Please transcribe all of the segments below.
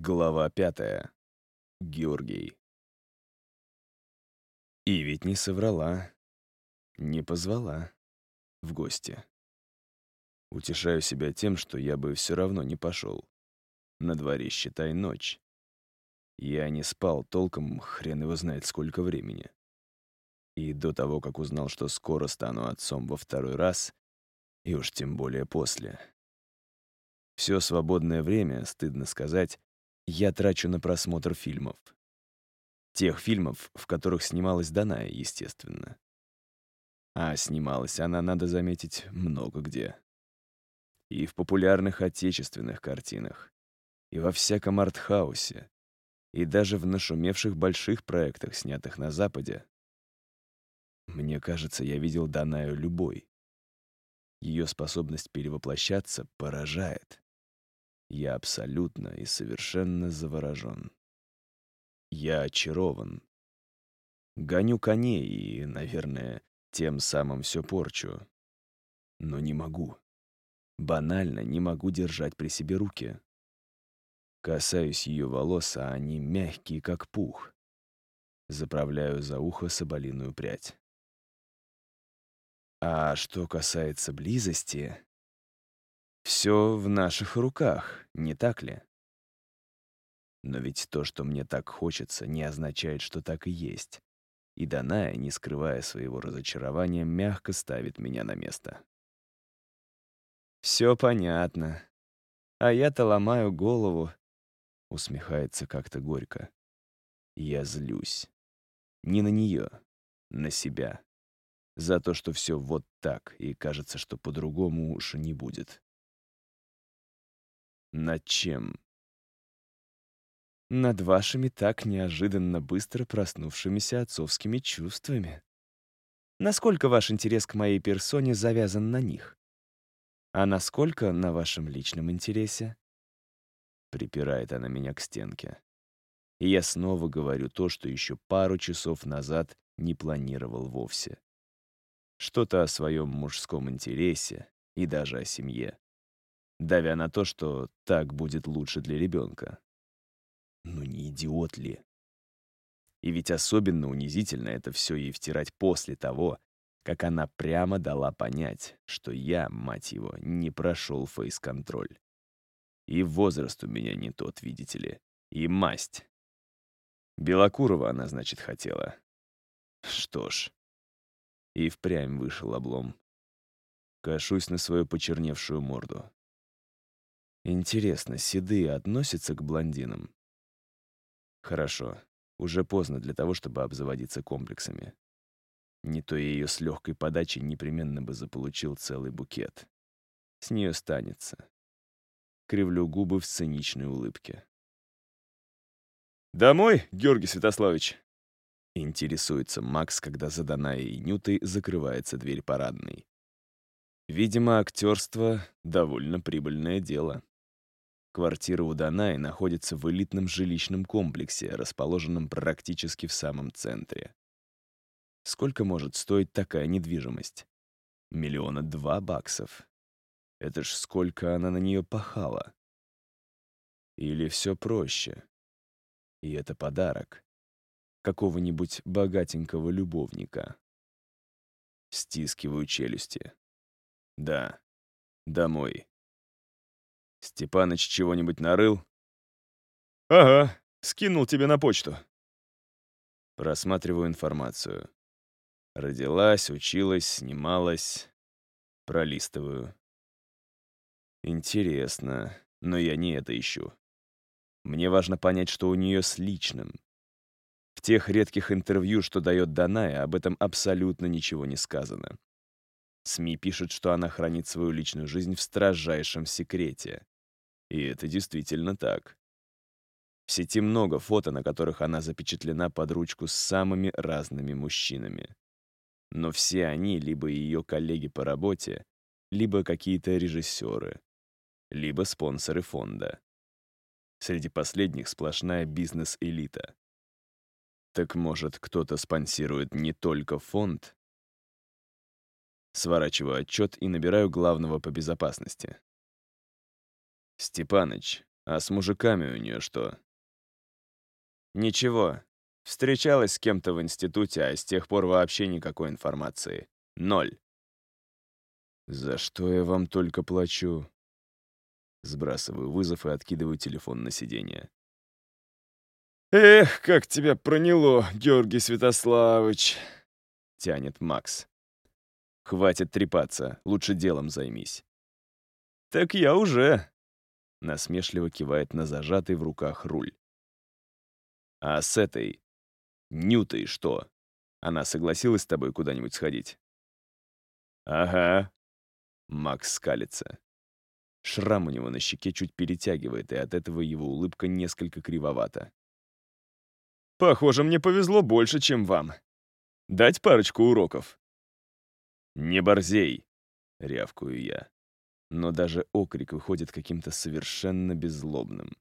Глава пятая. Георгий. И ведь не соврала, не позвала в гости. Утешаю себя тем, что я бы все равно не пошел. На дворе, считай, ночь. Я не спал толком, хрен его знает сколько времени. И до того, как узнал, что скоро стану отцом во второй раз, и уж тем более после. Все свободное время, стыдно сказать, я трачу на просмотр фильмов. Тех фильмов, в которых снималась Даная, естественно. А снималась она, надо заметить, много где. И в популярных отечественных картинах, и во всяком артхаусе, и даже в нашумевших больших проектах, снятых на Западе. Мне кажется, я видел Данаю любой. Ее способность перевоплощаться поражает. Я абсолютно и совершенно заворожен. Я очарован. Гоню коней и, наверное, тем самым все порчу. Но не могу. Банально не могу держать при себе руки. Касаюсь ее волос, а они мягкие, как пух. Заправляю за ухо соболиную прядь. А что касается близости, все в наших руках, не так ли? Но ведь то, что мне так хочется, не означает, что так и есть. И Даная, не скрывая своего разочарования, мягко ставит меня на место. «Все понятно. А я-то ломаю голову», — усмехается как-то горько. Я злюсь. Не на нее, на себя. За то, что все вот так, и кажется, что по-другому уж не будет. Над чем? Над вашими так неожиданно быстро проснувшимися отцовскими чувствами. Насколько ваш интерес к моей персоне завязан на них? А насколько на вашем личном интересе? Припирает она меня к стенке. И я снова говорю то, что еще пару часов назад не планировал вовсе. Что-то о своем мужском интересе и даже о семье давя на то, что так будет лучше для ребенка. Ну не идиот ли? И ведь особенно унизительно это все ей втирать после того, как она прямо дала понять, что я, мать его, не прошел фейс-контроль. И возраст у меня не тот, видите ли, и масть. Белокурова она, значит, хотела. Что ж. И впрямь вышел облом. Кашусь на свою почерневшую морду. Интересно, седые относятся к блондинам? Хорошо. Уже поздно для того, чтобы обзаводиться комплексами. Не то я ее с легкой подачей непременно бы заполучил целый букет. С нее станется. Кривлю губы в циничной улыбке. «Домой, Георгий Святославович?» Интересуется Макс, когда за Данаей и Нютой закрывается дверь парадной. Видимо, актерство — довольно прибыльное дело. Квартира у Данаи находится в элитном жилищном комплексе, расположенном практически в самом центре. Сколько может стоить такая недвижимость? Миллиона два баксов. Это ж сколько она на нее пахала. Или все проще. И это подарок. Какого-нибудь богатенького любовника. Стискиваю челюсти. Да, домой. Степаныч чего-нибудь нарыл? Ага, скинул тебе на почту. Просматриваю информацию. Родилась, училась, снималась. Пролистываю. Интересно, но я не это ищу. Мне важно понять, что у нее с личным. В тех редких интервью, что дает Даная, об этом абсолютно ничего не сказано. СМИ пишут, что она хранит свою личную жизнь в строжайшем секрете. И это действительно так. В сети много фото, на которых она запечатлена под ручку с самыми разными мужчинами. Но все они либо ее коллеги по работе, либо какие-то режиссеры, либо спонсоры фонда. Среди последних сплошная бизнес-элита. Так может, кто-то спонсирует не только фонд? Сворачиваю отчет и набираю главного по безопасности. «Степаныч, А с мужиками у нее что? Ничего. Встречалась с кем-то в институте, а с тех пор вообще никакой информации. Ноль. За что я вам только плачу? Сбрасываю вызов и откидываю телефон на сиденье. «Эх, как тебя проняло, Георгий Святославович!» — тянет Макс. «Хватит трепаться, лучше делом займись». «Так я уже!» — насмешливо кивает на зажатый в руках руль. «А с этой, Нютой что? Она согласилась с тобой куда-нибудь сходить?» «Ага», Макс скалится. Шрам у него на щеке чуть перетягивает, и от этого его улыбка несколько кривовата. «Похоже, мне повезло больше, чем вам. Дать парочку уроков?» «Не борзей!» — рявкую я. Но даже окрик выходит каким-то совершенно беззлобным.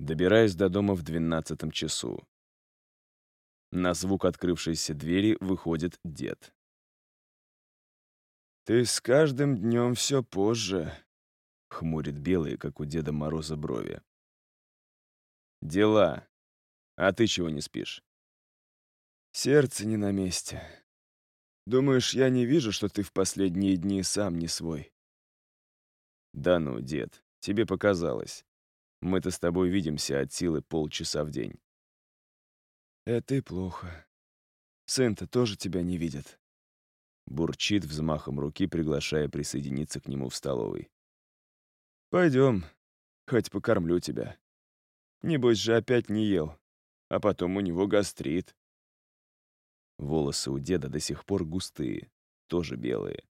Добираюсь до дома в двенадцатом часу. На звук открывшейся двери выходит дед. «Ты с каждым днем все позже», — хмурит белые, как у Деда Мороза, брови. «Дела. А ты чего не спишь?» «Сердце не на месте. Думаешь, я не вижу, что ты в последние дни сам не свой?» «Да ну, дед, тебе показалось. Мы-то с тобой видимся от силы полчаса в день». «Это и плохо. Сын-то тоже тебя не видит». Бурчит взмахом руки, приглашая присоединиться к нему в столовой. «Пойдем, хоть покормлю тебя. Небось же опять не ел, а потом у него гастрит». Волосы у деда до сих пор густые, тоже белые.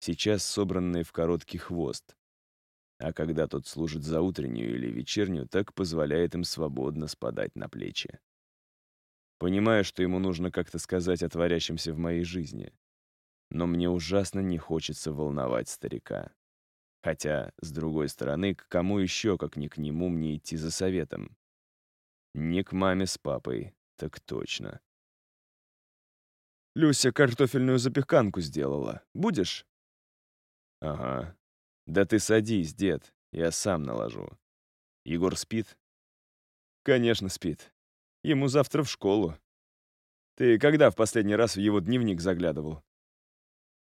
Сейчас собранные в короткий хвост. А когда тот служит за утреннюю или вечернюю, так позволяет им свободно спадать на плечи. Понимаю, что ему нужно как-то сказать о творящемся в моей жизни но мне ужасно не хочется волновать старика. Хотя, с другой стороны, к кому еще, как не к нему, мне идти за советом? Не к маме с папой, так точно. «Люся картофельную запеканку сделала. Будешь?» «Ага. Да ты садись, дед, я сам наложу. Егор спит?» «Конечно спит. Ему завтра в школу. Ты когда в последний раз в его дневник заглядывал?»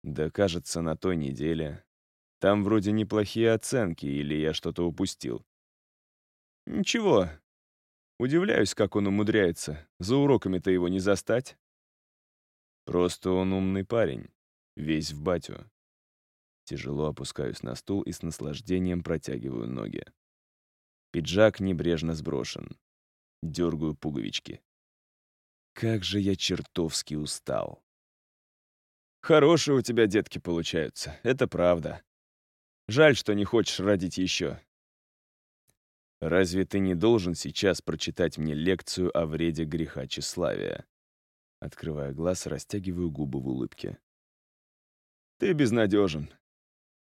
Да, кажется, на той неделе. Там вроде неплохие оценки, или я что-то упустил. Ничего. Удивляюсь, как он умудряется. За уроками-то его не застать. Просто он умный парень. Весь в батю. Тяжело опускаюсь на стул и с наслаждением протягиваю ноги. Пиджак небрежно сброшен. Дергаю пуговички. Как же я чертовски устал. Хорошие у тебя детки получаются, это правда. Жаль, что не хочешь родить еще. Разве ты не должен сейчас прочитать мне лекцию о вреде греха тщеславия? Открывая глаз, растягиваю губы в улыбке. Ты безнадежен.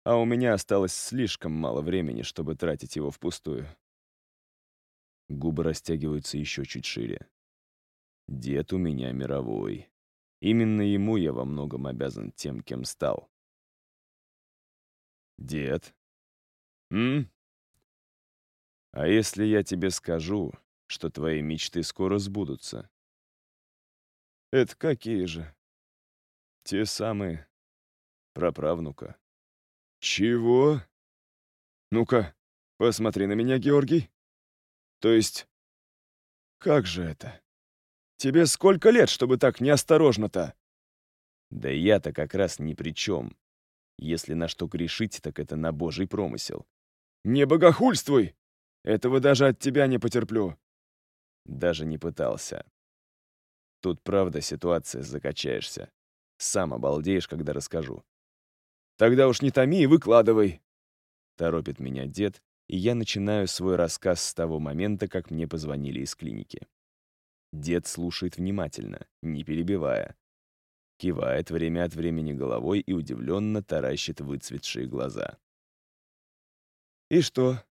А у меня осталось слишком мало времени, чтобы тратить его впустую. Губы растягиваются еще чуть шире. Дед у меня мировой. Именно ему я во многом обязан тем, кем стал. Дед. М? А если я тебе скажу, что твои мечты скоро сбудутся? Это какие же? Те самые. Праправнука. Чего? Ну-ка, посмотри на меня, Георгий. То есть, как же это? Тебе сколько лет, чтобы так неосторожно-то?» «Да я-то как раз ни при чем. Если на что грешить, так это на божий промысел». «Не богохульствуй! Этого даже от тебя не потерплю». Даже не пытался. Тут правда ситуация закачаешься. Сам обалдеешь, когда расскажу. «Тогда уж не томи и выкладывай», — торопит меня дед, и я начинаю свой рассказ с того момента, как мне позвонили из клиники. Дед слушает внимательно, не перебивая. Кивает время от времени головой и удивленно таращит выцветшие глаза. «И что?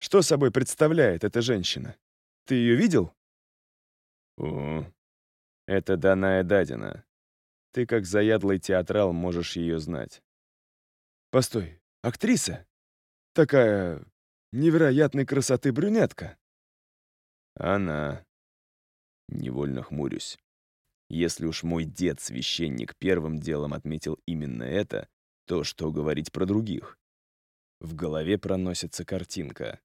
Что собой представляет эта женщина? Ты ее видел?» «О, это Даная Дадина. Ты, как заядлый театрал, можешь ее знать». «Постой, актриса? Такая невероятной красоты брюнетка. Она. Невольно хмурюсь. Если уж мой дед-священник первым делом отметил именно это, то что говорить про других? В голове проносится картинка.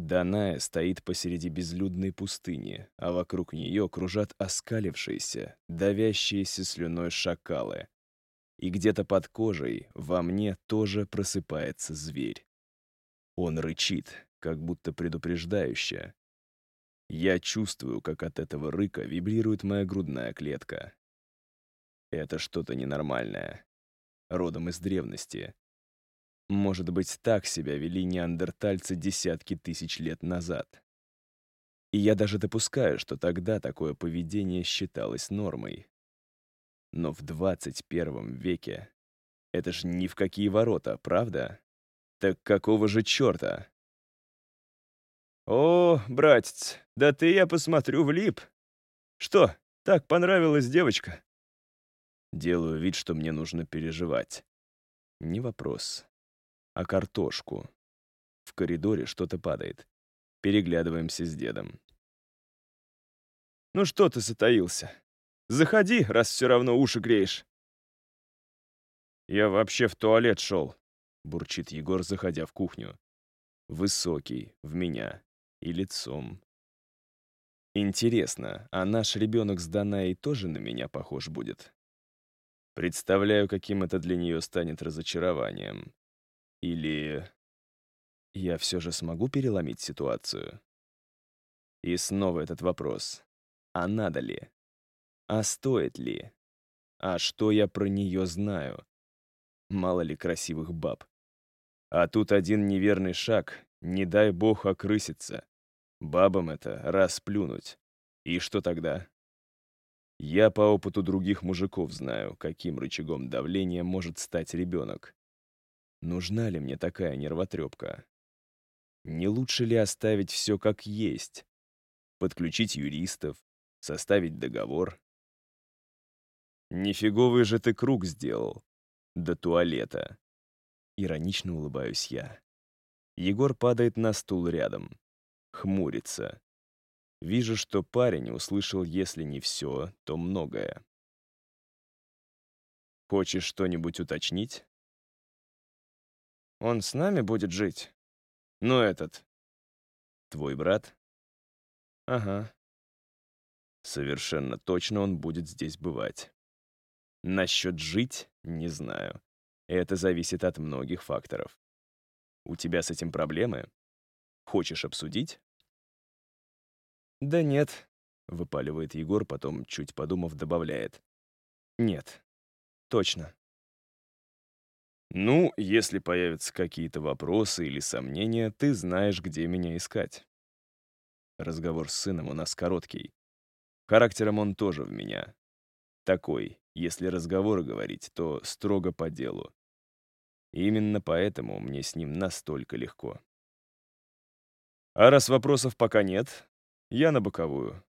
Даная стоит посреди безлюдной пустыни, а вокруг нее кружат оскалившиеся, давящиеся слюной шакалы. И где-то под кожей во мне тоже просыпается зверь. Он рычит, как будто предупреждающе. Я чувствую, как от этого рыка вибрирует моя грудная клетка. Это что-то ненормальное. Родом из древности. Может быть, так себя вели неандертальцы десятки тысяч лет назад. И я даже допускаю, что тогда такое поведение считалось нормой. Но в 21 веке это ж ни в какие ворота, правда? Так какого же черта? О, братец, да ты, я посмотрю, влип. Что, так понравилась девочка? Делаю вид, что мне нужно переживать. Не вопрос. А картошку. В коридоре что-то падает. Переглядываемся с дедом. Ну что ты затаился? Заходи, раз все равно уши греешь. Я вообще в туалет шел, — бурчит Егор, заходя в кухню. Высокий, в меня, и лицом. Интересно, а наш ребенок с Данаей тоже на меня похож будет? Представляю, каким это для нее станет разочарованием. Или я все же смогу переломить ситуацию? И снова этот вопрос. А надо ли? А стоит ли? А что я про нее знаю? Мало ли красивых баб. А тут один неверный шаг, не дай бог окрыситься. Бабам это расплюнуть. И что тогда? Я по опыту других мужиков знаю, каким рычагом давления может стать ребенок. Нужна ли мне такая нервотрепка? Не лучше ли оставить все как есть? Подключить юристов, составить договор? Нифиговый же ты круг сделал. До туалета. Иронично улыбаюсь я. Егор падает на стул рядом. Хмурится. Вижу, что парень услышал, если не все, то многое. Хочешь что-нибудь уточнить? Он с нами будет жить? Ну, этот. Твой брат? Ага. Совершенно точно он будет здесь бывать. Насчет жить — не знаю. Это зависит от многих факторов. У тебя с этим проблемы? Хочешь обсудить? Да нет, выпаливает Егор, потом, чуть подумав, добавляет. Нет, точно. Ну, если появятся какие-то вопросы или сомнения, ты знаешь, где меня искать. Разговор с сыном у нас короткий. Характером он тоже в меня. Такой, если разговоры говорить, то строго по делу. Именно поэтому мне с ним настолько легко. А раз вопросов пока нет, я на боковую.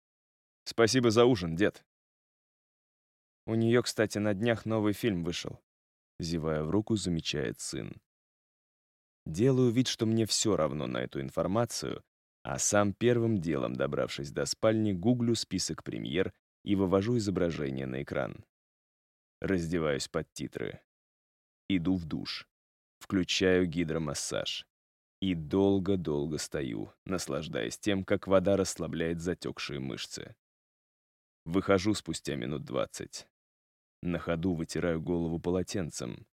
Спасибо за ужин, дед. У нее, кстати, на днях новый фильм вышел. Зевая в руку, замечает сын. Делаю вид, что мне все равно на эту информацию, а сам первым делом, добравшись до спальни, гуглю список премьер и вывожу изображение на экран. Раздеваюсь под титры. Иду в душ. Включаю гидромассаж. И долго-долго стою, наслаждаясь тем, как вода расслабляет затекшие мышцы. Выхожу спустя минут двадцать. На ходу вытираю голову полотенцем.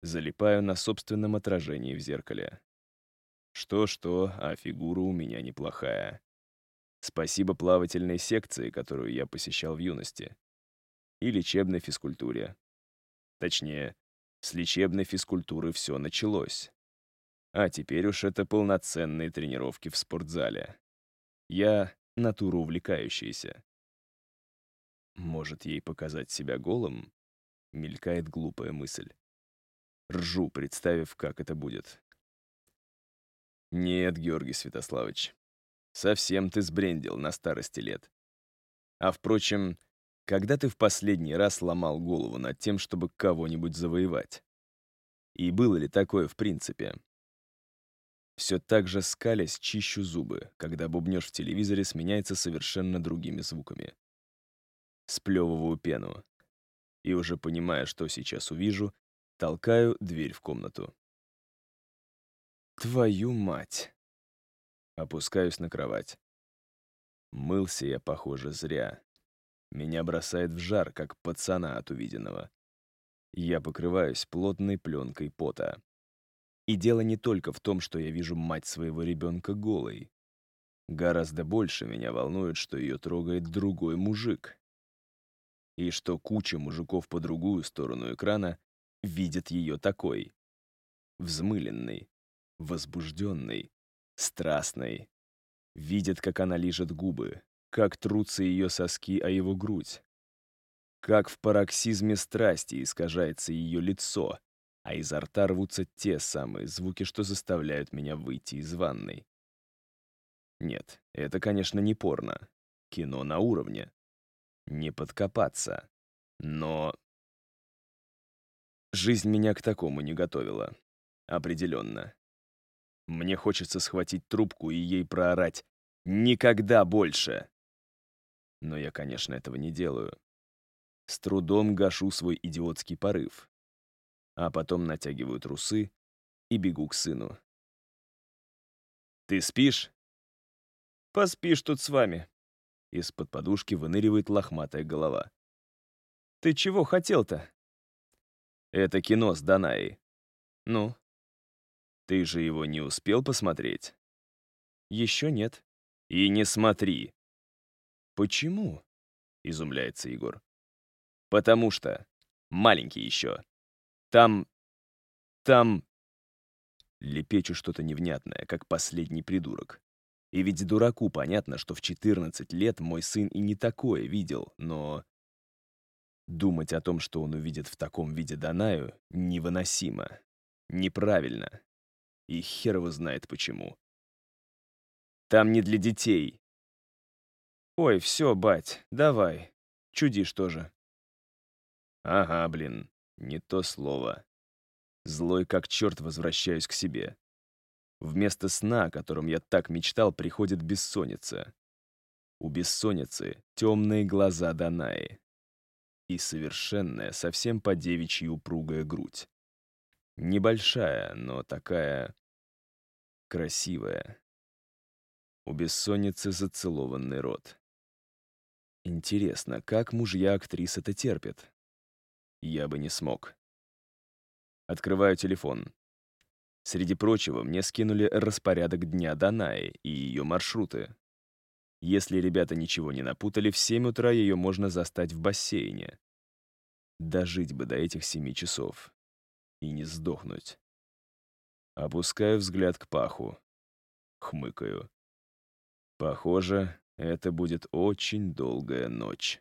Залипаю на собственном отражении в зеркале. Что-что, а фигура у меня неплохая. Спасибо плавательной секции, которую я посещал в юности. И лечебной физкультуре. Точнее, с лечебной физкультуры все началось. А теперь уж это полноценные тренировки в спортзале. Я натура увлекающаяся. Может, ей показать себя голым? Мелькает глупая мысль. Ржу, представив, как это будет. Нет, Георгий Святославович, совсем ты сбрендил на старости лет. А впрочем, когда ты в последний раз ломал голову над тем, чтобы кого-нибудь завоевать? И было ли такое в принципе? Все так же скалясь чищу зубы, когда бубнёж в телевизоре сменяется совершенно другими звуками. Сплевываю пену. И уже понимая, что сейчас увижу, толкаю дверь в комнату. Твою мать! Опускаюсь на кровать. Мылся я, похоже, зря. Меня бросает в жар, как пацана от увиденного. Я покрываюсь плотной пленкой пота. И дело не только в том, что я вижу мать своего ребенка голой. Гораздо больше меня волнует, что ее трогает другой мужик. И что куча мужиков по другую сторону экрана видит ее такой. Взмыленной, возбужденной, страстной. Видит, как она лижет губы, как трутся ее соски о его грудь, как в пароксизме страсти искажается ее лицо, а изо рта рвутся те самые звуки, что заставляют меня выйти из ванной. Нет, это, конечно, не порно. Кино на уровне. Не подкопаться. Но... Жизнь меня к такому не готовила. Определенно. Мне хочется схватить трубку и ей проорать «Никогда больше!» Но я, конечно, этого не делаю. С трудом гашу свой идиотский порыв а потом натягиваю трусы и бегу к сыну. «Ты спишь?» «Поспишь тут с вами». Из-под подушки выныривает лохматая голова. «Ты чего хотел-то?» «Это кино с Данаей». «Ну?» «Ты же его не успел посмотреть?» «Еще нет». «И не смотри». «Почему?» — изумляется Егор. «Потому что маленький еще. Там... там...» Лепечу что-то невнятное, как последний придурок. И ведь дураку понятно, что в 14 лет мой сын и не такое видел, но... Думать о том, что он увидит в таком виде Данаю, невыносимо. Неправильно. И хер его знает почему. Там не для детей. Ой, все, бать, давай. Чудишь тоже. Ага, блин. Не то слово. Злой как черт возвращаюсь к себе. Вместо сна, о котором я так мечтал, приходит бессонница. У бессонницы темные глаза Данаи и совершенная, совсем по девичьи упругая грудь. Небольшая, но такая красивая. У бессонницы зацелованный рот. Интересно, как мужья актрис это терпят? Я бы не смог. Открываю телефон. Среди прочего, мне скинули распорядок дня Данаи и ее маршруты. Если ребята ничего не напутали, в 7 утра ее можно застать в бассейне. Дожить бы до этих семи часов. И не сдохнуть. Опускаю взгляд к паху. Хмыкаю. Похоже, это будет очень долгая ночь.